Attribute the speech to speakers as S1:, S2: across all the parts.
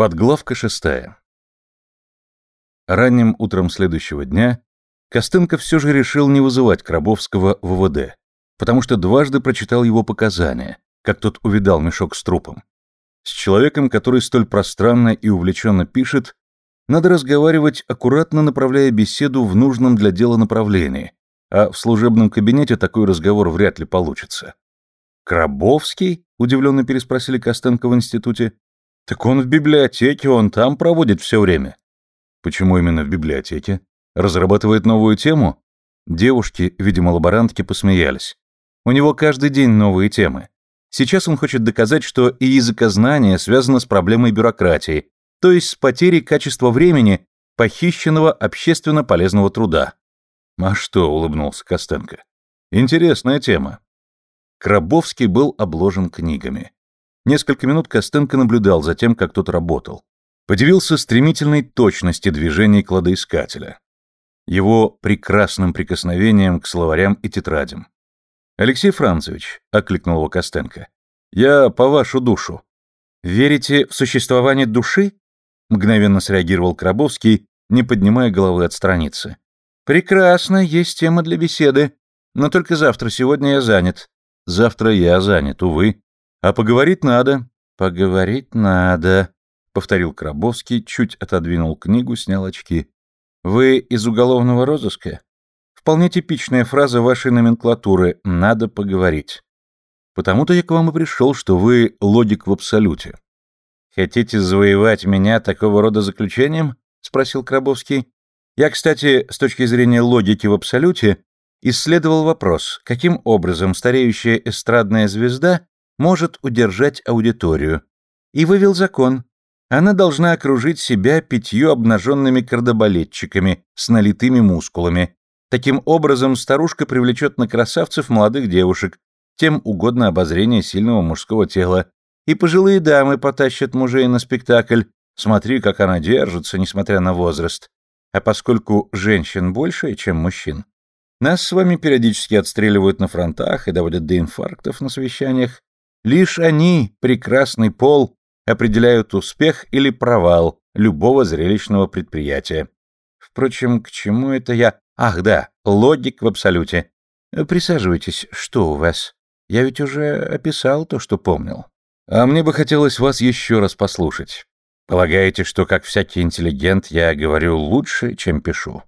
S1: Подглавка шестая. Ранним утром следующего дня Костенко все же решил не вызывать Крабовского в ВВД, потому что дважды прочитал его показания, как тот увидал мешок с трупом. С человеком, который столь пространно и увлеченно пишет, надо разговаривать, аккуратно направляя беседу в нужном для дела направлении, а в служебном кабинете такой разговор вряд ли получится. «Крабовский?» — удивленно переспросили Костенко в институте. Так он в библиотеке, он там проводит все время. Почему именно в библиотеке? Разрабатывает новую тему? Девушки, видимо, лаборантки, посмеялись. У него каждый день новые темы. Сейчас он хочет доказать, что и языкознание связано с проблемой бюрократии, то есть с потерей качества времени, похищенного общественно полезного труда. А что, улыбнулся Костенко. Интересная тема. Крабовский был обложен книгами. Несколько минут Костенко наблюдал за тем, как тот работал. Подивился стремительной точности движений кладоискателя. Его прекрасным прикосновением к словарям и тетрадям. «Алексей Францевич», — окликнул его Костенко, — «я по вашу душу». «Верите в существование души?» — мгновенно среагировал Крабовский, не поднимая головы от страницы. «Прекрасно, есть тема для беседы. Но только завтра, сегодня я занят». «Завтра я занят, увы. А поговорить надо. Поговорить надо, повторил Крабовский, чуть отодвинул книгу, снял очки. Вы из уголовного розыска? Вполне типичная фраза вашей номенклатуры «надо поговорить». Потому-то я к вам и пришел, что вы логик в абсолюте. Хотите завоевать меня такого рода заключением? спросил Крабовский. Я, кстати, с точки зрения логики в абсолюте, исследовал вопрос, каким образом стареющая эстрадная звезда может удержать аудиторию. И вывел закон. Она должна окружить себя пятью обнаженными кардобалетчиками с налитыми мускулами. Таким образом, старушка привлечет на красавцев молодых девушек, тем угодно обозрение сильного мужского тела. И пожилые дамы потащат мужей на спектакль. Смотри, как она держится, несмотря на возраст. А поскольку женщин больше, чем мужчин, нас с вами периодически отстреливают на фронтах и доводят до инфарктов на совещаниях, Лишь они, прекрасный пол, определяют успех или провал любого зрелищного предприятия. Впрочем, к чему это я? Ах, да, логик в абсолюте. Присаживайтесь, что у вас? Я ведь уже описал то, что помнил. А мне бы хотелось вас еще раз послушать. Полагаете, что, как всякий интеллигент, я говорю лучше, чем пишу?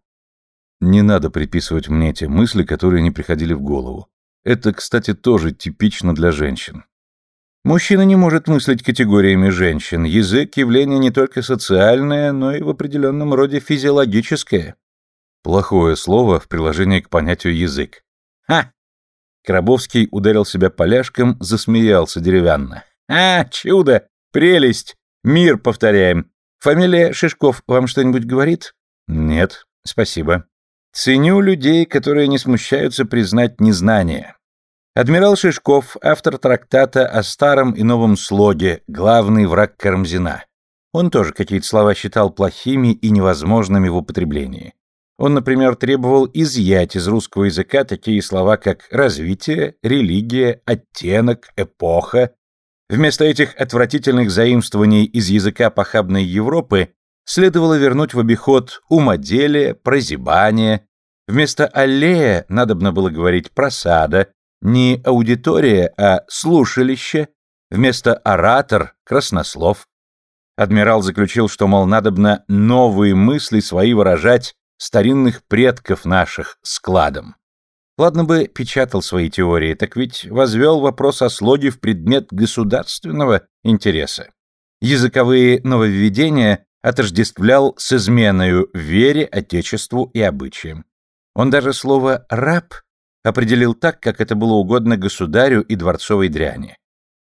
S1: Не надо приписывать мне те мысли, которые не приходили в голову. Это, кстати, тоже типично для женщин. Мужчина не может мыслить категориями женщин. Язык – явление не только социальное, но и в определенном роде физиологическое. Плохое слово в приложении к понятию «язык». «Ха!» Крабовский ударил себя поляшком, засмеялся деревянно. «А, чудо! Прелесть! Мир повторяем! Фамилия Шишков вам что-нибудь говорит?» «Нет, спасибо. Ценю людей, которые не смущаются признать незнание. Адмирал Шишков, автор трактата о старом и новом слоге, главный враг Карамзина. Он тоже какие-то слова считал плохими и невозможными в употреблении. Он, например, требовал изъять из русского языка такие слова, как «развитие», «религия», «оттенок», «эпоха». Вместо этих отвратительных заимствований из языка похабной Европы следовало вернуть в обиход умоделие, прозябание. Вместо «аллея» надобно было говорить «просада», не аудитория, а слушалище, вместо оратор — краснослов. Адмирал заключил, что, мол, надобно новые мысли свои выражать старинных предков наших складом. Ладно бы печатал свои теории, так ведь возвел вопрос о слоге в предмет государственного интереса. Языковые нововведения отождествлял с изменою вере, отечеству и обычаям. Он даже слово «раб» определил так, как это было угодно государю и дворцовой дряни.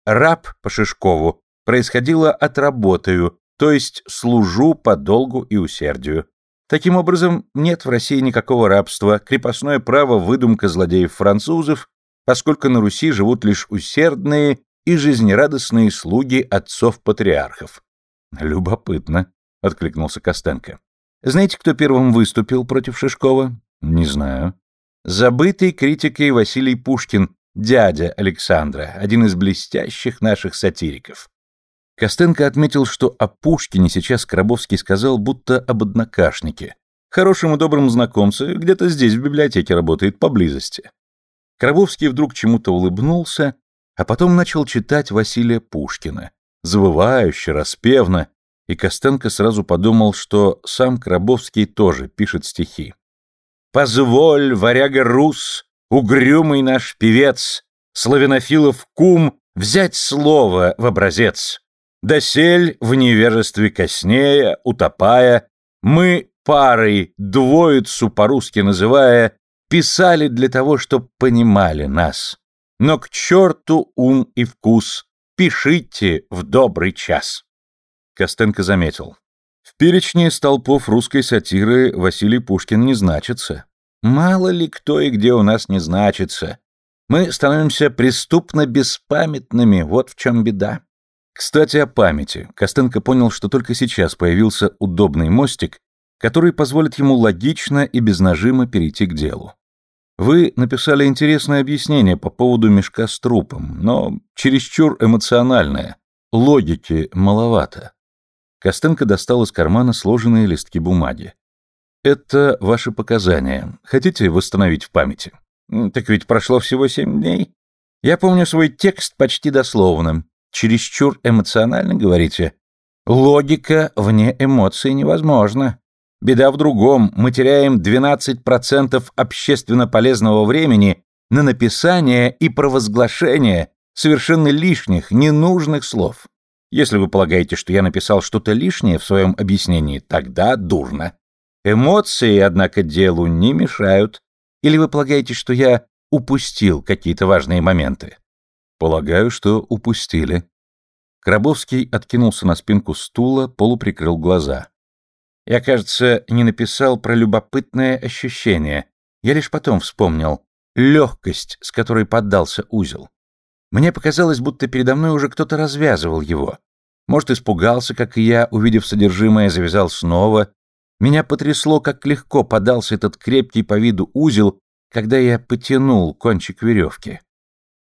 S1: Раб по Шишкову происходило от работаю, то есть служу по долгу и усердию. Таким образом, нет в России никакого рабства, крепостное право – выдумка злодеев-французов, поскольку на Руси живут лишь усердные и жизнерадостные слуги отцов-патриархов. «Любопытно», — откликнулся Костенко. «Знаете, кто первым выступил против Шишкова?» «Не знаю». Забытый критикой Василий Пушкин, дядя Александра, один из блестящих наших сатириков. Костенко отметил, что о Пушкине сейчас Коробовский сказал, будто об однокашнике. Хорошим и добрым знакомце, где-то здесь в библиотеке работает, поблизости. Коробовский вдруг чему-то улыбнулся, а потом начал читать Василия Пушкина, завывающе, распевно, и Костенко сразу подумал, что сам Коробовский тоже пишет стихи. «Позволь, варяга рус, угрюмый наш певец, славянофилов кум, взять слово в образец. Досель в невежестве коснея, утопая, мы парой, двоицу по-русски называя, писали для того, чтоб понимали нас. Но к черту ум и вкус, пишите в добрый час. Костенко заметил. В перечне столпов русской сатиры Василий Пушкин не значится. Мало ли кто и где у нас не значится. Мы становимся преступно беспамятными, вот в чем беда. Кстати, о памяти. Костенко понял, что только сейчас появился удобный мостик, который позволит ему логично и без нажима перейти к делу. Вы написали интересное объяснение по поводу мешка с трупом, но чересчур эмоциональное. Логики маловато. Костенко достал из кармана сложенные листки бумаги. Это ваши показания. Хотите восстановить в памяти? Так ведь прошло всего семь дней. Я помню свой текст почти дословным. Чересчур эмоционально, говорите? Логика вне эмоций невозможна. Беда в другом. Мы теряем 12% общественно полезного времени на написание и провозглашение совершенно лишних, ненужных слов. Если вы полагаете, что я написал что-то лишнее в своем объяснении, тогда дурно. Эмоции, однако, делу не мешают. Или вы полагаете, что я упустил какие-то важные моменты? Полагаю, что упустили. Крабовский откинулся на спинку стула, полуприкрыл глаза. Я, кажется, не написал про любопытное ощущение. Я лишь потом вспомнил. Легкость, с которой поддался узел. Мне показалось, будто передо мной уже кто-то развязывал его. Может, испугался, как и я, увидев содержимое, завязал снова. Меня потрясло, как легко подался этот крепкий по виду узел, когда я потянул кончик веревки.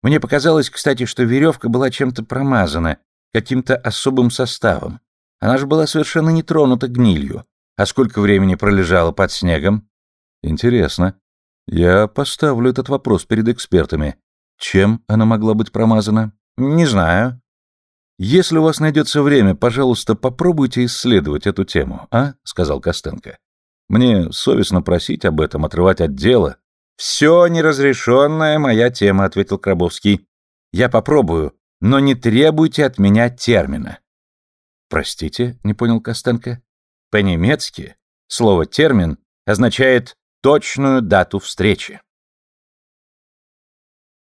S1: Мне показалось, кстати, что веревка была чем-то промазана, каким-то особым составом. Она же была совершенно не тронута гнилью. А сколько времени пролежала под снегом? Интересно. Я поставлю этот вопрос перед экспертами. Чем она могла быть промазана? Не знаю. Если у вас найдется время, пожалуйста, попробуйте исследовать эту тему, а? сказал Костенко. Мне совестно просить об этом, отрывать от дела. Все неразрешенная моя тема, ответил Крабовский. Я попробую, но не требуйте от меня термина. Простите, не понял Костенко. По-немецки слово «термин» означает точную дату встречи.